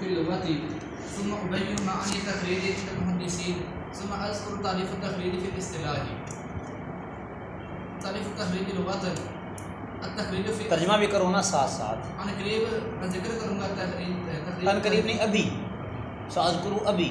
في اللغة ثم أبين معاني التخريج عند المهندسين ثم أذكر تعريف التخريج في الاصطلاح. تعريف التخريج لغة. التخريج في ترجمہ بھی کرو نا ساتھ ساتھ. عن قریب میں ذکر کروں گا تخريج ان قریب نہیں ابھی ساز کرو ابھی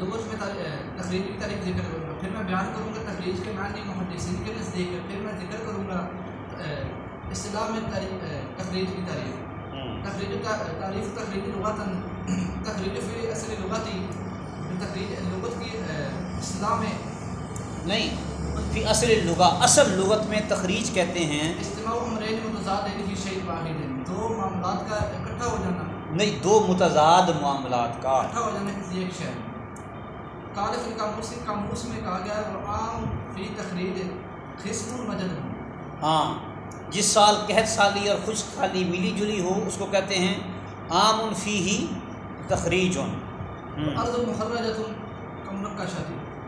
لغت میں تخریج کی تعریف ذکر کروں گا. پھر میں بیان کروں گا تخریج کے معنی محدثین کے نزدیک. پھر میں ذکر کروں گا اصطلاح میں تخریج کی تعریف تخریج کا تعریف تخریج لغت تخریج فی اصل لغتی تخریج لغت کی اہ، اصطلاح میں نہیں فی اصل لغا اصل لغت میں تخریج کہتے ہیں۔ اجتماع امرین متضاد فی شیء واحد۔ دو معاملات کا اکٹھا ہو جانا۔ نہیں دو متضاد معاملات کا۔ اکٹھا ہو جانا کسی ایک شے۔ قال فی القاموس قاموس میں کہا گیا ہے عام فی تخریج قسم مجد ہاں۔ جس سال قحط سالی اور خشک سالی ملی جلی ہو اس کو کہتے ہیں عام فی ہی تخریج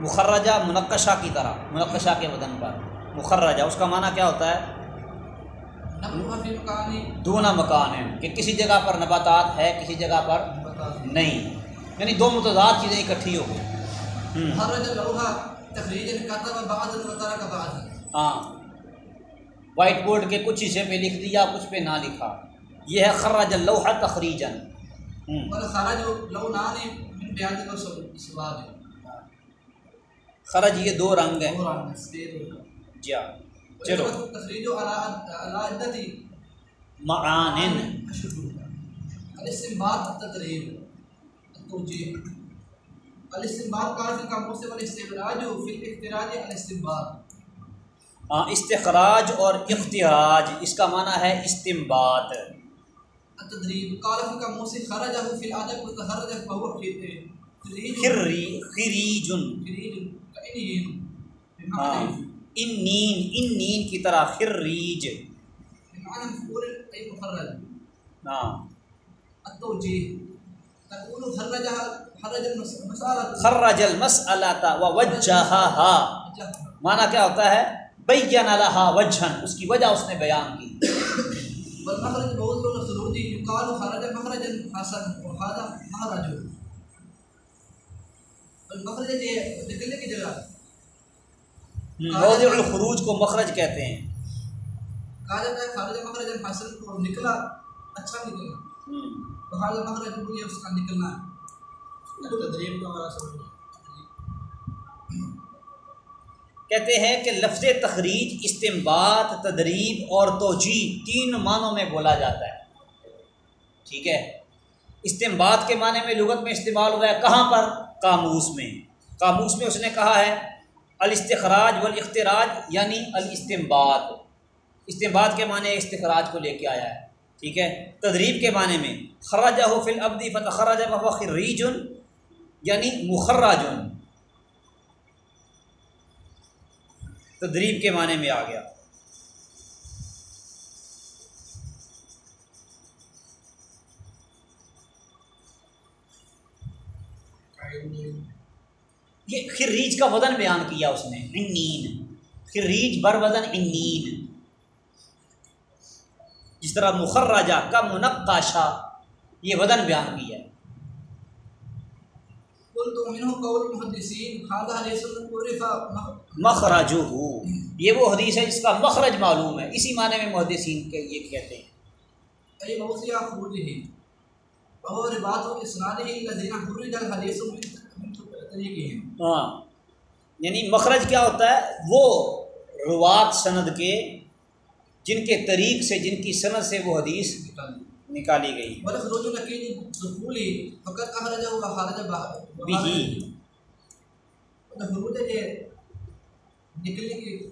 مخرجہ منقشہ کی طرح منقشہ کے بدن پر۔ مخرجہ اس کا معنی کیا ہوتا ہے؟ دونا مکان۔ ہے کہ کسی جگہ پر نباتات ہے کسی جگہ پر نہیں۔ یعنی دو متضاد چیزیں اکٹھی ہو گئی ہوں، وائٹ بورڈ کے کچھ حصے پہ لکھ دیا کچھ پہ نہ لکھا۔ یہ ہے خرج اللوح تخریجن خرج یہ دو رنگ ہیں۔ جی ہاں۔ چلو۔ معانن۔ الاستنباط التدريب التوجيه الاستنباط قال في القاموس والاستخراج في الاختراج الاستنباط استخراج اور اختیاج اس کا معنی ہے استمباد الادب خری ہاں بمعنى ان نین ان نین کی طرح خریج۔ ہاں۔ خرج معنی کیا ہوتا ہے؟ بین لها وجہن اس کی وجہ اس نے بیان کی۔ والمخرج موضوع الخروج يقال خرج مخرجا حسن وهذا مخرج المخرج یہ نکلنے کی جگہ۔ موضع الخروج کو مخرج کہتے ہیں۔ کہا جاتا ہے خارج مخرج حسن کو نکلا اچھا نکلنا وهذا مخرج یہ اس کا نکلنا۔ تدریب کا ہمارا سمجھ کہتے ہیں کہ لفظ تخریج استمباد تدریب اور توجی تین معنوں میں بولا جاتا ہے۔ ٹھیک ہے؟ استمباد کے معنی میں لغت میں استعمال ہوا ہے کہاں پر؟ قاموس میں۔ قاموس میں اس نے کہا ہے، الاستخراج والاختراج یعنی الاستمباد استمباد کے معنی استخراج کو لے کے آیا ہے۔ ٹھیک ہے؟ تدریب کے معنی میں خراجہ ہو فل ابدی فتح خراج خریجن یعنی مخراجن تدریب کے معنی میں آ گیا۔ یہ خریج کا وزن بیان کیا اس نے، انین۔ خریج بر وزن انین۔ جس طرح مخرجہ کا منقاشہ یہ وزن بیان کیا۔ قلت منه قول المحدثين. هذا حديث عرف مخرج ہو یہ وہ حدیث ہے جس کا مخرج معلوم ہے. اسی معنی میں محدثین کے یہ کہتے ہیں. اي موضع خروجه. وهو رباط اسناده الذين خرج الحديث من طريقهم ہاں. یعنی مخرج کیا ہوتا ہے؟ وہ روات سند کے جن کے طریق سے جن کی سند سے وہ حدیث نکالی گئی۔ بھی۔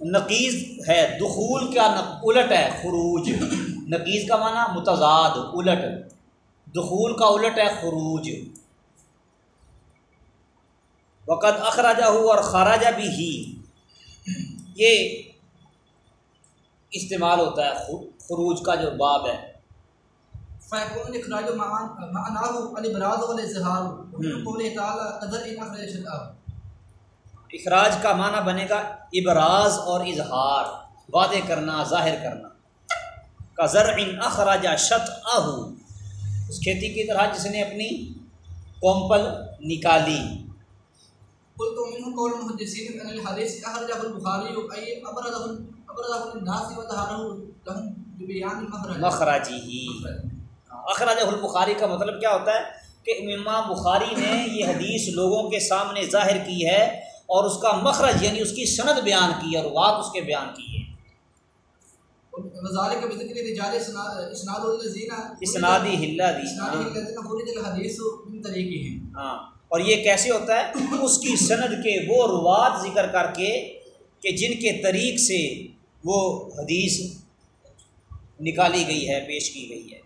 نقیز ہے دخول کا الٹ ہے خروج۔ نقیز کا معنی متضاد الٹ۔ دخول کا الٹ ہے خروج۔ وقت اخراجہ ہو اور خراجہ بھی۔ ہی یہ استعمال ہوتا ہے خروج کا جو باب ہے۔ معناه الابراز ومن قوله تعالى قدر ان اخرج اخراج کا معنی بنے گا ابراز اور اظہار واضح کرنا ظاہر کرنا۔ کا ذرع اخراج شط اس کھیتی کی طرح جس نے اپنی کومپل نکالی۔ قلت ومنه قول المحدثين ان الحديث اخرجه البخاري اي ابرزه ابرزه للناس وظهره لهم ببيان المخرج۔ مخراجی ہی اخراج البخاری کا مطلب کیا ہوتا ہے کہ امام بخاری نے یہ حدیث لوگوں کے سامنے ظاہر کی ہے اور اس کا مخرج یعنی اس کی سند بیان کی ہے اور بات اس کے بیان کی ہے۔ اسنادی ہلا دی۔ ہاں۔ اور یہ کیسے ہوتا ہے؟ اس کی سند کے وہ روات ذکر کر کے کہ جن کے طریق سے وہ حدیث نکالی گئی ہے پیش کی گئی ہے۔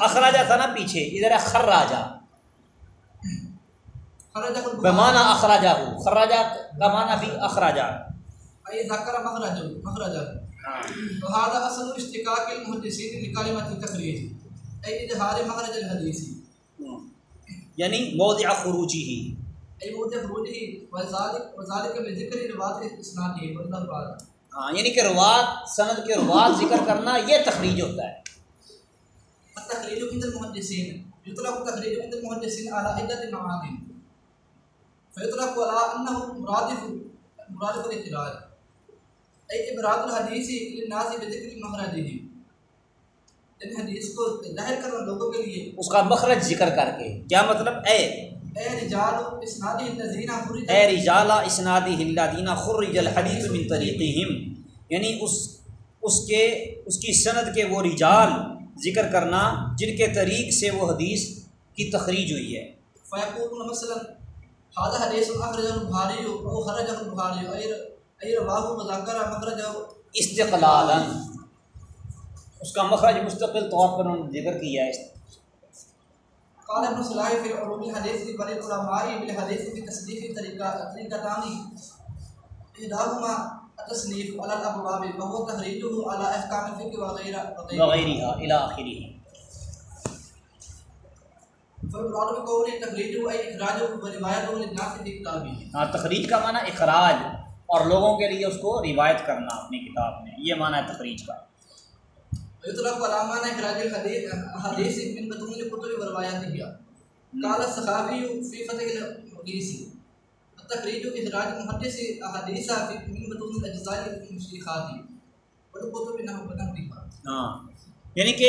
اخراجہ تھا نا پیچھے ادھر خراجہ۔ بمانا اخراجہ ہو۔ خراجہ کا معنی بھی اخراجہ۔ ذكر مخرجه مخرجه ہاں وهذا اصل اشتقاق المحدثين لكلمه التخريج اي اظهار مخرج الحديث یعنی موضع خروجی۔ ہی اي موضع خروجه وذلك وذلك بذكر رواه والله بعد ہاں یعنی کہ روات سند کے روات ذکر کرنا یہ تخریج ہوتا ہے۔ التخريج عند المحدثين يطلق التخريج عند المحدثين على عدة معاني فيطلق على أنه مرادف مرادف الإخراج أي إبراز الحديث للناس بذكر مخرجه ان حدیث کو ظاہر کرنا لوگوں کے لیے۔ اس کا مخرج ذکر کر کے۔ کیا مطلب؟ اے اے رجال اسناد الذین خرج اے اسنادی ہلادینہ خرج الحدیث من طریقہم یعنی اس اس کے اس کی سند کے وہ رجال ذکر کرنا جن کے طریق سے وہ حدیث کی تخریج ہوئی ہے۔ مثلا هذا حدیث البخاری او البخاری استقلالا اس کا مخرج مستقل طور پر انہوں نے ذکر کیا ہے۔ قال ابن صلاح في علوم الحديث وللعلماء بالحديث في تصنيف طريقتان إحداهما التصنيف على الأبواب وهو تخريجه على أحكام الفقه وغيره وغيره وغیرہ الى في كتابه ہاں تخریج کا معنی اخراج اور لوگوں کے لیے اس کو روایت کرنا اپنی کتاب میں یہ معنی ہے تخریج کا۔ ويطلق على معنى إخراج الحديث حديث من بطون الكتب ورواياتها قال السخاوي في فتح الحديث التخريج إخراج محدث أحاديث في- من بطون الأجزاء المشيخات والكتب نحو نحوها ہاں یعنی کہ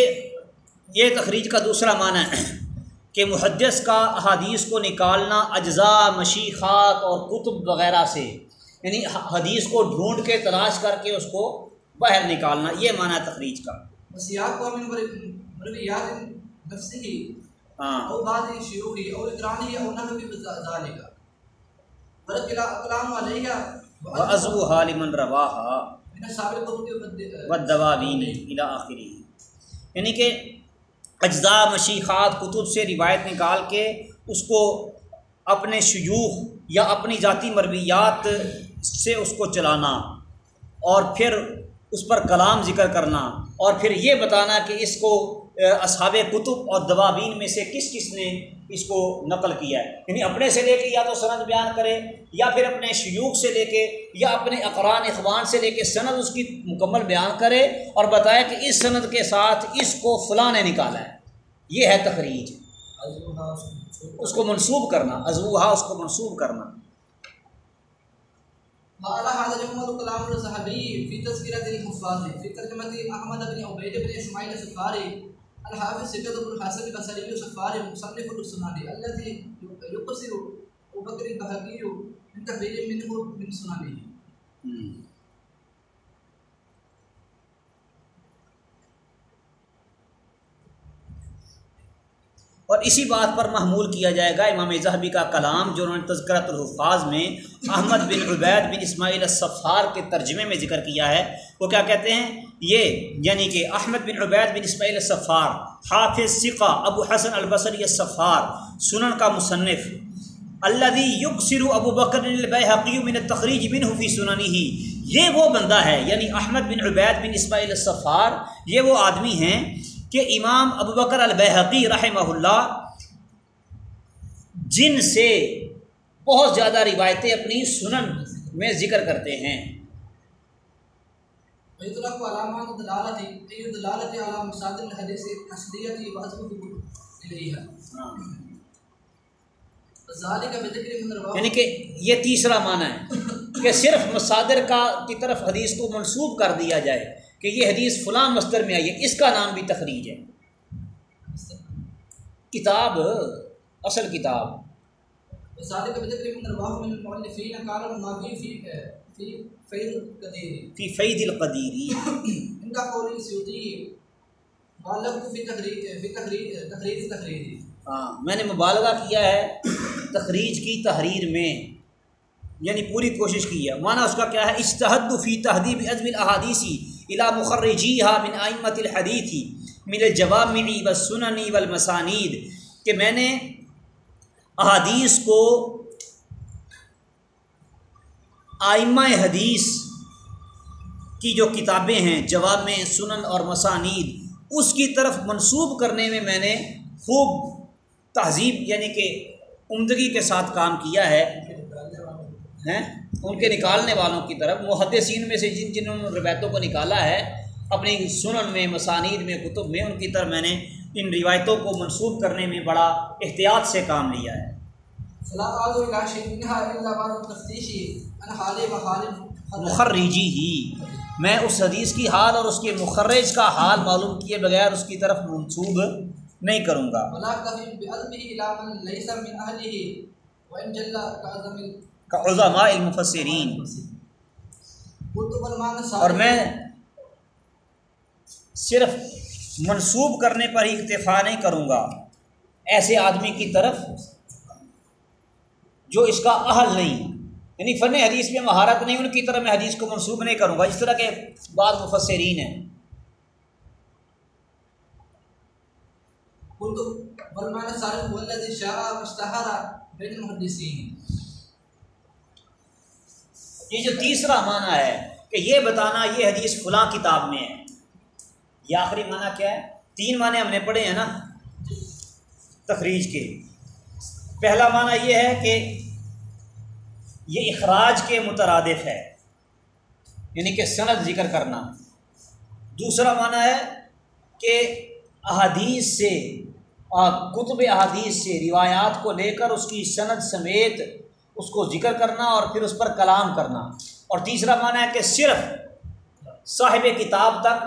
یہ تخریج کا دوسرا معنی ہے کہ محدث کا احادیث کو نکالنا اجزاء مشیخات اور کتب وغیرہ سے یعنی حدیث کو ڈھونڈ کے تلاش کر کے اس کو باہر نکالنا یہ معنی ہے تخریج کا مر- مرويات نفسه أو بعض شيوخه أو إقرانه أو نحو ذلك والكلام عليها وضو حال من دوابین الى آخری یعنی کہ اجزاء مشیخات کتب سے روایت نکال کے اس کو اپنے شیوخ یا اپنی ذاتی مرویات سے اس کو چلانا۔ اور پھر اس پر کلام ذکر کرنا اور پھر یہ بتانا کہ اس کو اصحاب کتب اور دوابین میں سے کس کس نے اس کو نقل کیا ہے؟ یعنی اپنے سے لے کے یا تو سند بیان کرے یا پھر اپنے شیوخ سے لے کے یا اپنے اقران، اخوان سے لے کے سند اس کی مکمل بیان کرے اور بتایا کہ اس سند کے ساتھ اس کو فلاں نے نکالا ہے۔ یہ ہے تخریج۔ اس کو منسوب کرنا، ازوہا اس کو منسوب کرنا۔ وعلى هذا يحمل كلام الذهبي في تذكرة الحفاظ في ترجمة أحمد بن عبيد بن إسماعيل السفاري، الحافظ سكت بن الحسن البصري السفاري مصنف السناني الذي يقصر أبو بكر البهقي من تقرير منه من سنانه. اور اسی بات پر محمول کیا جائے گا امام ظہبی کا کلام جو انہوں نے تذکرۃ الحفاظ میں احمد بن عبید بن اسماعیل الصفار کے ترجمے میں ذکر کیا ہے، وہ کیا کہتے ہیں؟ یہ یعنی کہ احمد بن عبید بن اسماعیل الصفار، حافظ ثقہ ابو حسن البصری الصفار، سنن کا مصنف، الذي یکسر ابو بکر البیحقی من التخریج بن فی سننی ہی یہ وہ بندہ ہے یعنی احمد بن عبید بن اسماعیل الصفار، یہ وہ آدمی ہیں کہ امام ابو بکر البحقی رحمہ اللہ جن سے بہت زیادہ روایتیں اپنی سنن میں ذکر کرتے ہیں۔ یعنی کہ یہ تیسرا معنی ہے کہ صرف مصادر کا کی طرف حدیث کو منسوب کر دیا جائے۔ کہ یہ حدیث فلاں مصدر میں آئی ہے اس کا نام بھی تخریج ہے۔ کتاب اصل کتاب۔ فی فید القدیری۔ ہاں میں نے مبالغہ کیا ہے تخریج کی تحریر میں۔ یعنی پوری کوشش کی ہے۔ معنی اس کا کیا ہے؟ استحد فی تہذیب عزم الاحادیثی الا مخرجیها من ائمت الحدیث من الجوامع والسنن والمسانید کہ میں نے احادیث کو آئمہ حدیث کی جو کتابیں ہیں جواب میں سنن اور مسانید، اس کی طرف منسوب کرنے میں میں نے خوب تہذیب یعنی کہ عمدگی کے ساتھ کام کیا ہے۔ ہیں؟ ان کے نکالنے والوں کی طرف محدثین میں سے جن جنہوں نے روایتوں کو نکالا ہے اپنی سنن میں مسانید میں کتب میں ان کی طرف میں نے ان روایتوں کو منسوب کرنے میں بڑا احتیاط سے کام لیا ہے۔ مخرجی ہی۔ میں اس حدیث کی حال اور اس کے مخرج کا حال معلوم کیے بغیر اس کی طرف منسوب نہیں کروں گا۔ ولا کا عظماء المفسرین۔ اور میں صرف منسوب کرنے پر ہی اکتفا نہیں کروں گا۔ ایسے آدمی کی طرف جو اس کا اہل نہیں یعنی فن حدیث میں مہارت نہیں، ان کی طرف میں حدیث کو منسوب نہیں کروں گا۔ اس طرح کے بعض مفسرین ہیں۔ قلت والمعنى الصالح هو الذي شاء واشتهر بين المحدثين یہ جو تیسرا معنی ہے کہ یہ بتانا یہ حدیث فلاں کتاب میں ہے۔ یہ آخری معنی کیا ہے؟ تین معنی ہم نے پڑھے ہیں نا تخریج کے۔ پہلا معنی یہ ہے کہ یہ اخراج کے مترادف ہے یعنی کہ سند ذکر کرنا۔ دوسرا معنی ہے کہ احادیث سے کتب احادیث سے روایات کو لے کر اس کی سند سمیت اس کو ذکر کرنا اور پھر اس پر کلام کرنا۔ اور تیسرا معنی ہے کہ صرف صاحب کتاب تک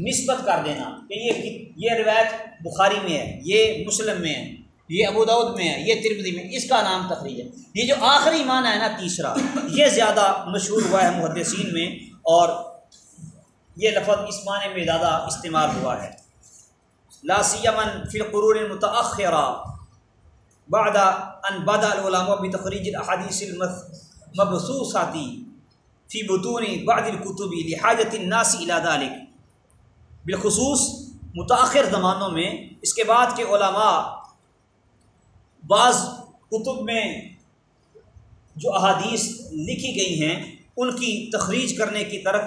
نسبت کر دینا کہ یہ یہ روایت بخاری میں ہے، یہ مسلم میں ہے، یہ ابو میں ہے، یہ ترمدی میں اس کا نام تخریج ہے۔ یہ جو آخری معنی ہے نا تیسرا، یہ زیادہ مشہور ہوا ہے محدثین میں اور یہ لفظ اس معنی میں زیادہ استعمال ہوا ہے۔ لا سیمن فی القرون المتاخرہ بعد ان بدا العلماء بتخریج الاحادیث المبثوثات فی بطون بعض الكتب لحاجت الناس الى ذلك. بالخصوص متاخر زمانوں میں، اس کے بعد کے علماء بعض کتب میں جو احادیث لکھی گئی ہیں، ان کی تخریج کرنے کی طرف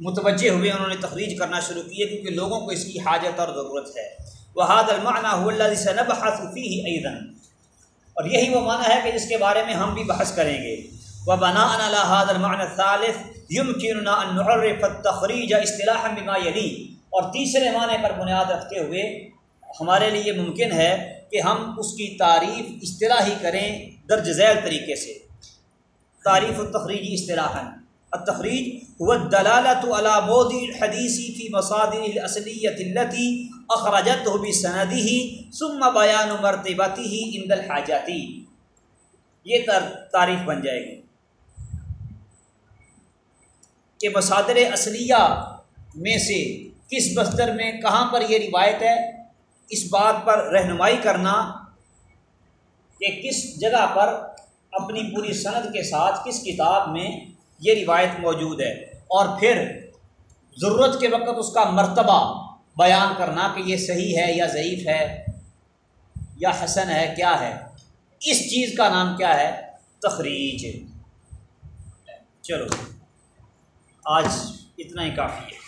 متوجہ ہوئے، انہوں نے تخریج کرنا شروع کیے کیونکہ لوگوں کو اس کی حاجت اور ضرورت ہے۔ وحاد المعنی هو الذي سنبحث فيه ايضا اور یہی وہ معنی ہے کہ جس کے بارے میں ہم بھی بحث کریں گے. وبناء على هذا المعنى الثالث يمكننا ان نعرف التخريج اصطلاحا بما يلي. اور تیسرے معنی پر بنیاد رکھتے ہوئے ہمارے لیے ممکن ہے کہ ہم اس کی تعریف اصطلاحی کریں درج ذیل طریقے سے. تعریف التخریجی اصطلاحا. التخریج هو الدلالة على موضع الحديث في مصادر الأصلية التي أخرجته بسنده ثم بيان مرتبته عند الحاجات. یہ تعریف بن جائے گی کہ مصادر اصلیہ میں سے کس بستر میں کہاں پر یہ روایت ہے، اس بات پر رہنمائی کرنا، کہ کس جگہ پر اپنی پوری صنعت کے ساتھ کس کتاب میں یہ روایت موجود ہے۔ اور پھر ضرورت کے وقت اس کا مرتبہ بیان کرنا کہ یہ صحیح ہے یا ضعیف ہے یا حسن ہے، کیا ہے۔ اس چیز کا نام کیا ہے؟ تخریج۔ چلو، آج اتنا ہی کافی ہے۔